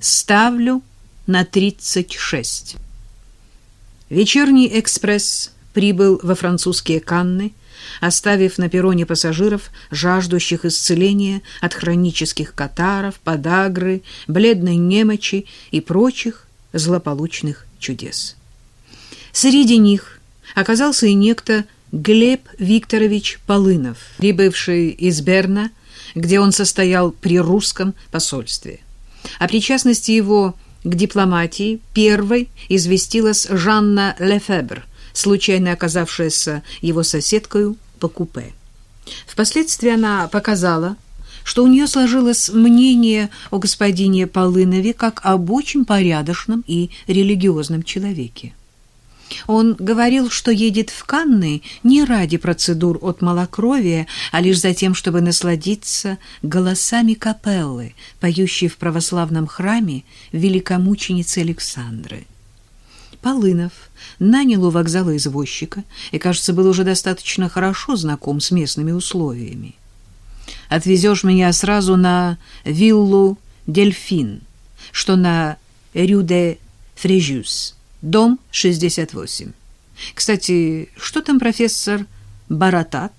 Ставлю на 36. Вечерний экспресс прибыл во французские Канны, оставив на перроне пассажиров, жаждущих исцеления от хронических катаров, подагры, бледной немочи и прочих злополучных чудес. Среди них оказался и некто Глеб Викторович Полынов, прибывший из Берна, где он состоял при русском посольстве. О причастности его к дипломатии первой известилась Жанна Лефебр, случайно оказавшаяся его соседкой по купе. Впоследствии она показала, что у нее сложилось мнение о господине Полынове как об очень порядочном и религиозном человеке. Он говорил, что едет в Канны не ради процедур от малокровия, а лишь за тем, чтобы насладиться голосами капеллы, поющей в православном храме великомученицы Александры. Полынов нанял у вокзала извозчика и, кажется, был уже достаточно хорошо знаком с местными условиями. «Отвезешь меня сразу на виллу «Дельфин», что на Рю-де-Фрежюс» дом 68. Кстати, что там профессор Баратат?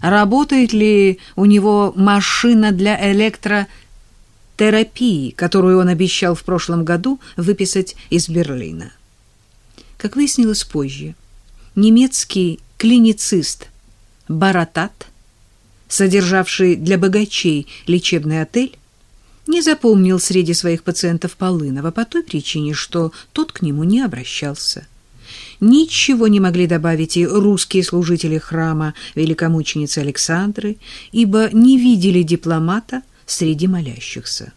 Работает ли у него машина для электротерапии, которую он обещал в прошлом году выписать из Берлина? Как выяснилось позже, немецкий клиницист Баратат, содержавший для богачей лечебный отель, не запомнил среди своих пациентов Полынова по той причине, что тот к нему не обращался. Ничего не могли добавить и русские служители храма великомученицы Александры, ибо не видели дипломата среди молящихся.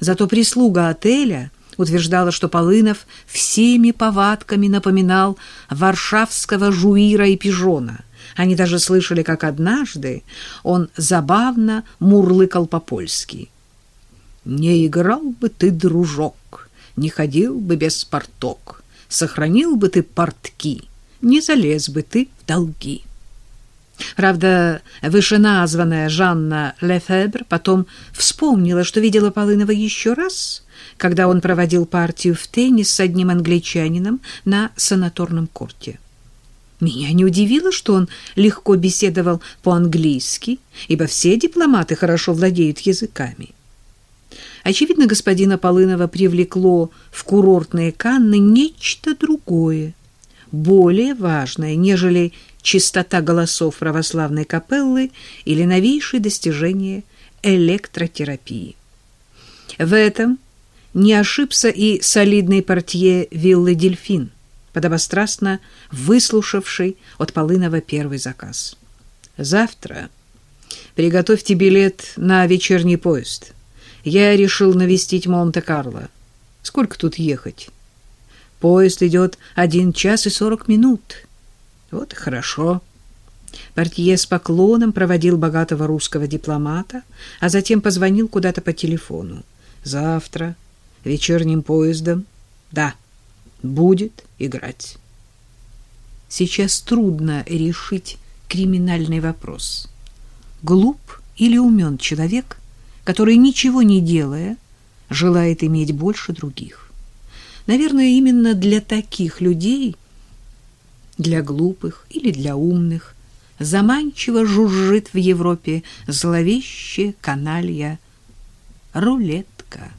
Зато прислуга отеля утверждала, что Полынов всеми повадками напоминал варшавского жуира и пижона. Они даже слышали, как однажды он забавно мурлыкал по-польски — не играл бы ты, дружок, не ходил бы без порток, сохранил бы ты портки, не залез бы ты в долги. Правда, вышеназванная Жанна Лефебр потом вспомнила, что видела Полынова еще раз, когда он проводил партию в теннис с одним англичанином на санаторном корте. Меня не удивило, что он легко беседовал по-английски, ибо все дипломаты хорошо владеют языками. Очевидно, господина Полынова привлекло в курортные Канны нечто другое, более важное, нежели чистота голосов православной капеллы или новейшие достижения электротерапии. В этом не ошибся и солидный портье виллы «Дельфин», подобострастно выслушавший от Полынова первый заказ. «Завтра приготовьте билет на вечерний поезд» я решил навестить Монте-Карло. Сколько тут ехать? Поезд идет один час и сорок минут. Вот и хорошо. Портье с поклоном проводил богатого русского дипломата, а затем позвонил куда-то по телефону. Завтра вечерним поездом, да, будет играть. Сейчас трудно решить криминальный вопрос. Глуп или умен человек, который, ничего не делая, желает иметь больше других. Наверное, именно для таких людей, для глупых или для умных, заманчиво жужжит в Европе зловещая каналья рулетка.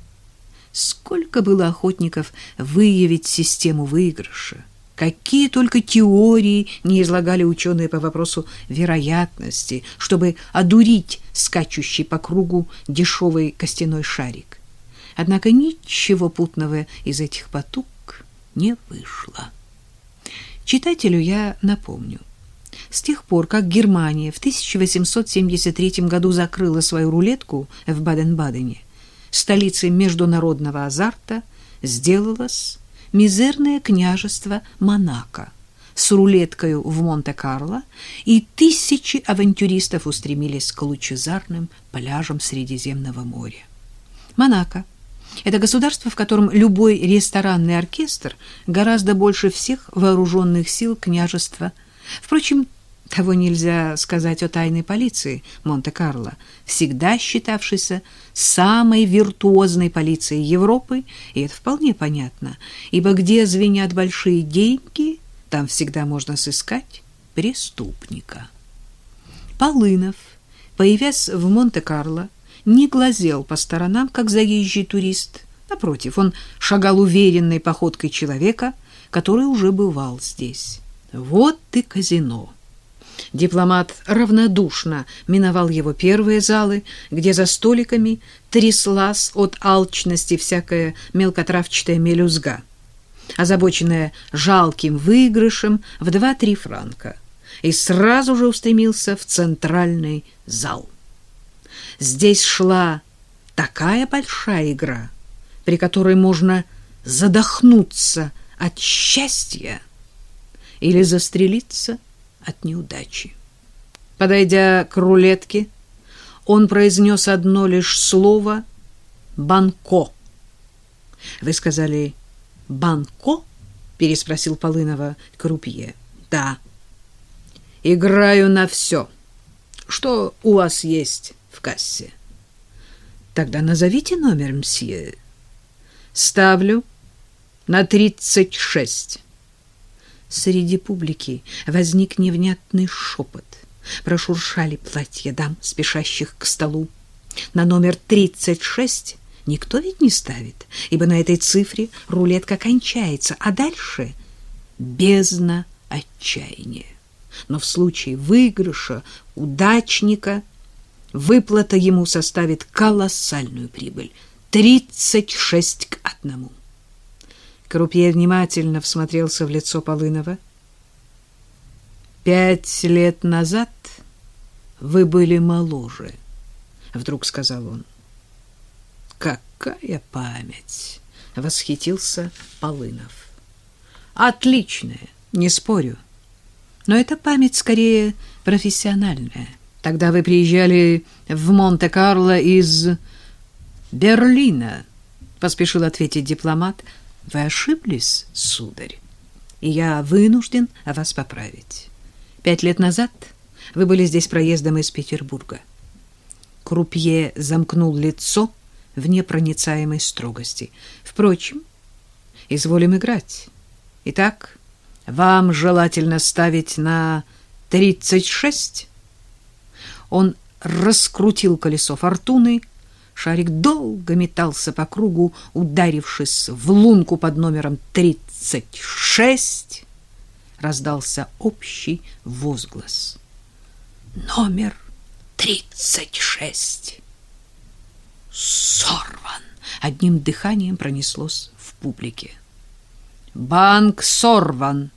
Сколько было охотников выявить систему выигрыша, Какие только теории не излагали ученые по вопросу вероятности, чтобы одурить скачущий по кругу дешевый костяной шарик. Однако ничего путного из этих потуг не вышло. Читателю я напомню. С тех пор, как Германия в 1873 году закрыла свою рулетку в Баден-Бадене, столицей международного азарта сделалась мизерное княжество Монако с рулеткой в Монте-Карло, и тысячи авантюристов устремились к лучезарным пляжам Средиземного моря. Монако – это государство, в котором любой ресторанный оркестр гораздо больше всех вооруженных сил княжества. Впрочем, Того нельзя сказать о тайной полиции Монте-Карло, всегда считавшейся самой виртуозной полицией Европы, и это вполне понятно, ибо где звенят большие деньги, там всегда можно сыскать преступника. Полынов, появясь в Монте-Карло, не глазел по сторонам, как заезжий турист. Напротив, он шагал уверенной походкой человека, который уже бывал здесь. Вот и казино. Дипломат равнодушно миновал его первые залы, где за столиками тряслась от алчности всякая мелкотравчатая мелюзга, озабоченная жалким выигрышем в два-три франка, и сразу же устремился в центральный зал. Здесь шла такая большая игра, при которой можно задохнуться от счастья или застрелиться от неудачи. Подойдя к рулетке, он произнес одно лишь слово «банко». «Вы сказали «банко»?» — переспросил Полынова крупье. «Да». «Играю на все. Что у вас есть в кассе?» «Тогда назовите номер, мсье». «Ставлю на тридцать шесть». Среди публики возник невнятный шепот. Прошуршали платья дам, спешащих к столу. На номер 36 никто ведь не ставит, ибо на этой цифре рулетка кончается, а дальше бездна отчаяния. Но в случае выигрыша удачника выплата ему составит колоссальную прибыль — 36 к одному. Крупье внимательно всмотрелся в лицо Полынова. «Пять лет назад вы были моложе», — вдруг сказал он. «Какая память!» — восхитился Полынов. «Отличная, не спорю. Но эта память скорее профессиональная. Тогда вы приезжали в Монте-Карло из Берлина», — поспешил ответить дипломат, — вы ошиблись, сударь, и я вынужден вас поправить. Пять лет назад вы были здесь проездом из Петербурга. Крупье замкнул лицо в непроницаемой строгости. Впрочем, изволим играть. Итак, вам желательно ставить на тридцать шесть. Он раскрутил колесо фортуны, Шарик долго метался по кругу, ударившись в лунку под номером 36. Раздался общий возглас. Номер 36. Сорван! Одним дыханием пронеслось в публике. Банк сорван!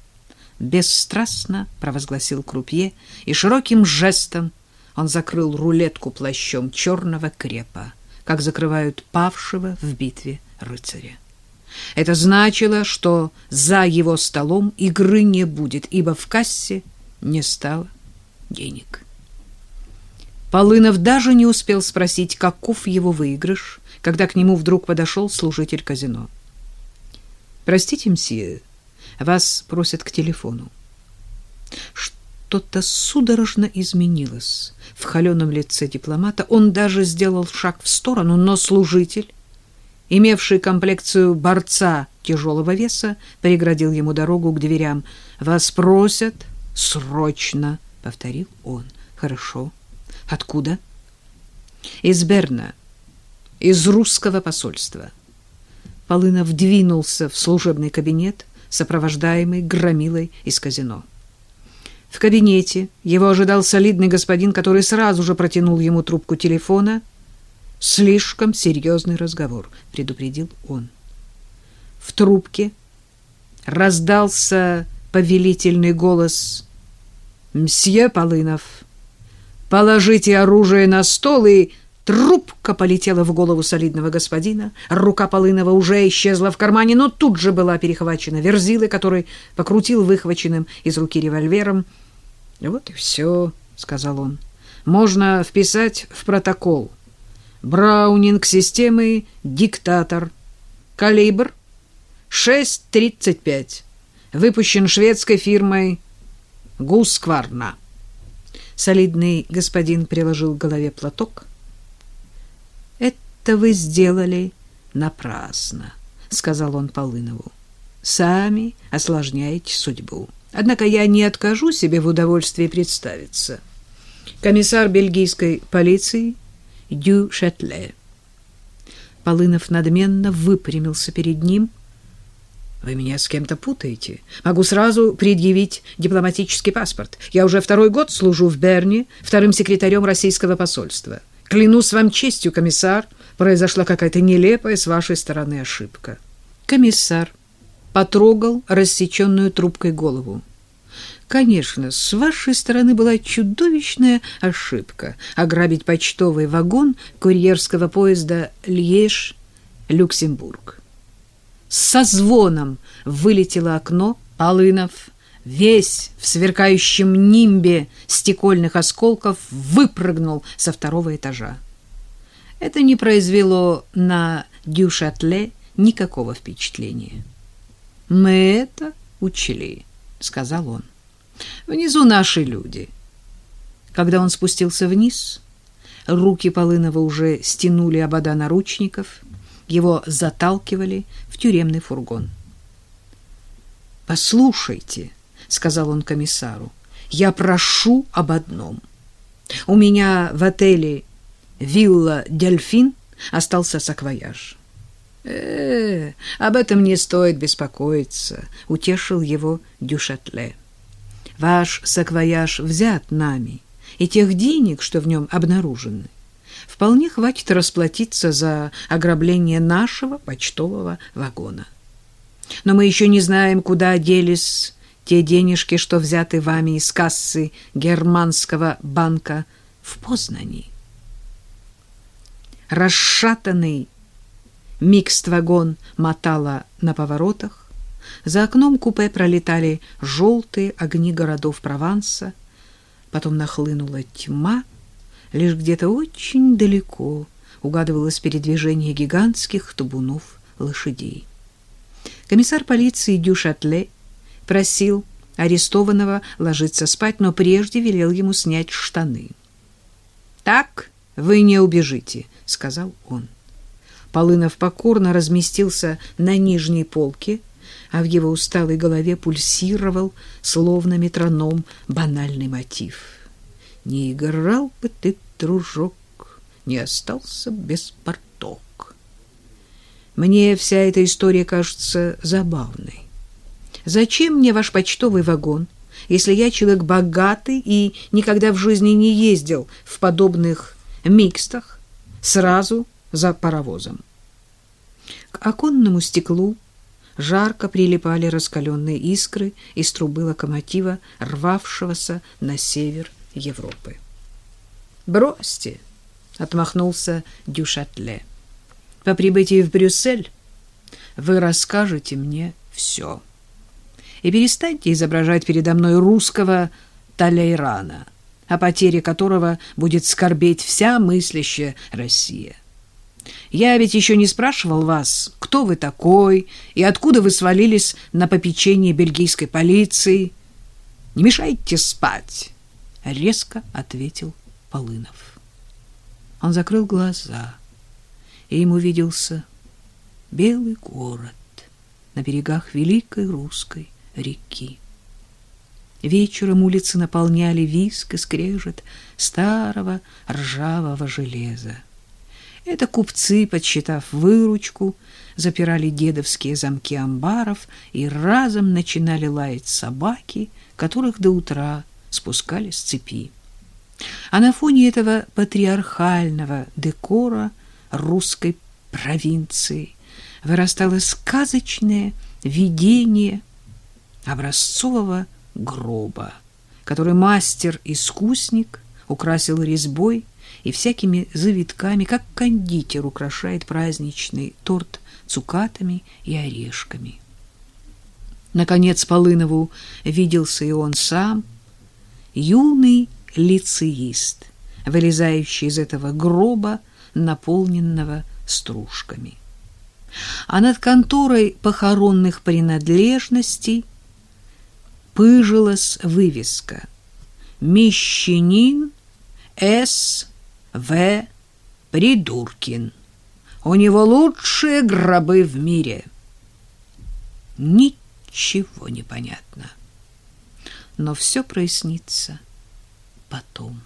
Бесстрастно провозгласил крупье, и широким жестом он закрыл рулетку плащом черного крепа как закрывают павшего в битве рыцаря. Это значило, что за его столом игры не будет, ибо в кассе не стало денег. Полынов даже не успел спросить, каков его выигрыш, когда к нему вдруг подошел служитель казино. «Простите, мсье, вас просят к телефону». Что-то судорожно изменилось в холеном лице дипломата. Он даже сделал шаг в сторону, но служитель, имевший комплекцию борца тяжелого веса, преградил ему дорогу к дверям. «Вас просят срочно», — повторил он. «Хорошо. Откуда?» «Из Берна, из русского посольства». Полынов двинулся в служебный кабинет, сопровождаемый громилой из казино. В кабинете его ожидал солидный господин, который сразу же протянул ему трубку телефона. «Слишком серьезный разговор», — предупредил он. В трубке раздался повелительный голос «Мсье Полынов, положите оружие на стол и...» Трубка полетела в голову солидного господина. Рука Полынова уже исчезла в кармане, но тут же была перехвачена Верзилой, который покрутил выхваченным из руки револьвером. Вот и все, сказал он. Можно вписать в протокол. Браунинг системы диктатор. Калибр 6.35. Выпущен шведской фирмой Гускварна. Солидный господин приложил к голове платок. «Это вы сделали напрасно», — сказал он Полынову. «Сами осложняете судьбу. Однако я не откажу себе в удовольствии представиться. Комиссар бельгийской полиции Дю Шетле». Полынов надменно выпрямился перед ним — вы меня с кем-то путаете. Могу сразу предъявить дипломатический паспорт. Я уже второй год служу в Берне вторым секретарем российского посольства. Клянусь вам честью, комиссар, произошла какая-то нелепая с вашей стороны ошибка. Комиссар потрогал рассеченную трубкой голову. Конечно, с вашей стороны была чудовищная ошибка ограбить почтовый вагон курьерского поезда Льеж-Люксембург со звоном вылетело окно, Полынов, весь в сверкающем нимбе стекольных осколков, выпрыгнул со второго этажа. Это не произвело на Дюшатле никакого впечатления. «Мы это учли», — сказал он. «Внизу наши люди». Когда он спустился вниз, руки Полынова уже стянули обода наручников — его заталкивали в тюремный фургон. «Послушайте», — сказал он комиссару, — «я прошу об одном. У меня в отеле «Вилла Дельфин» остался саквояж». «Э, -э об этом не стоит беспокоиться», — утешил его Дюшатле. «Ваш саквояж взят нами, и тех денег, что в нем обнаружены, вполне хватит расплатиться за ограбление нашего почтового вагона. Но мы еще не знаем, куда делись те денежки, что взяты вами из кассы германского банка в Познани. Расшатанный микст-вагон мотало на поворотах. За окном купе пролетали желтые огни городов Прованса. Потом нахлынула тьма, Лишь где-то очень далеко угадывалось передвижение гигантских табунов лошадей. Комиссар полиции Дюшатле просил арестованного ложиться спать, но прежде велел ему снять штаны. «Так вы не убежите», — сказал он. Полынов покорно разместился на нижней полке, а в его усталой голове пульсировал, словно метроном, банальный мотив — не играл бы ты, дружок, не остался без порток. Мне вся эта история кажется забавной. Зачем мне ваш почтовый вагон, если я человек богатый и никогда в жизни не ездил в подобных микстах сразу за паровозом? К оконному стеклу жарко прилипали раскаленные искры из трубы локомотива, рвавшегося на север Европы. «Бросьте!» — отмахнулся Дюшатле. «По прибытии в Брюссель вы расскажете мне все. И перестаньте изображать передо мной русского Талейрана, о потере которого будет скорбеть вся мыслящая Россия. Я ведь еще не спрашивал вас, кто вы такой и откуда вы свалились на попечение бельгийской полиции. Не мешайте спать» резко ответил Полынов. Он закрыл глаза, и ему виделся белый город на берегах великой русской реки. Вечером улицы наполняли виск и скрежет старого ржавого железа. Это купцы, подсчитав выручку, запирали дедовские замки амбаров и разом начинали лаять собаки, которых до утра спускали с цепи. А на фоне этого патриархального декора русской провинции вырастало сказочное видение образцового гроба, который мастер-искусник украсил резьбой и всякими завитками, как кондитер украшает праздничный торт цукатами и орешками. Наконец Полынову виделся и он сам, юный лицеист, вылезающий из этого гроба, наполненного стружками. А над конторой похоронных принадлежностей пыжилась вывеска Мещанин С. В. Придуркин. У него лучшие гробы в мире. Ничего не понятно. Но все прояснится потом.